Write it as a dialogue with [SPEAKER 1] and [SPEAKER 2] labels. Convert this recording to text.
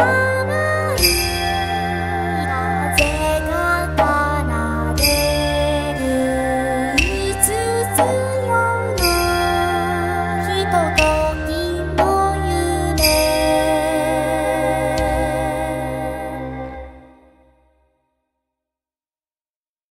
[SPEAKER 1] Bye.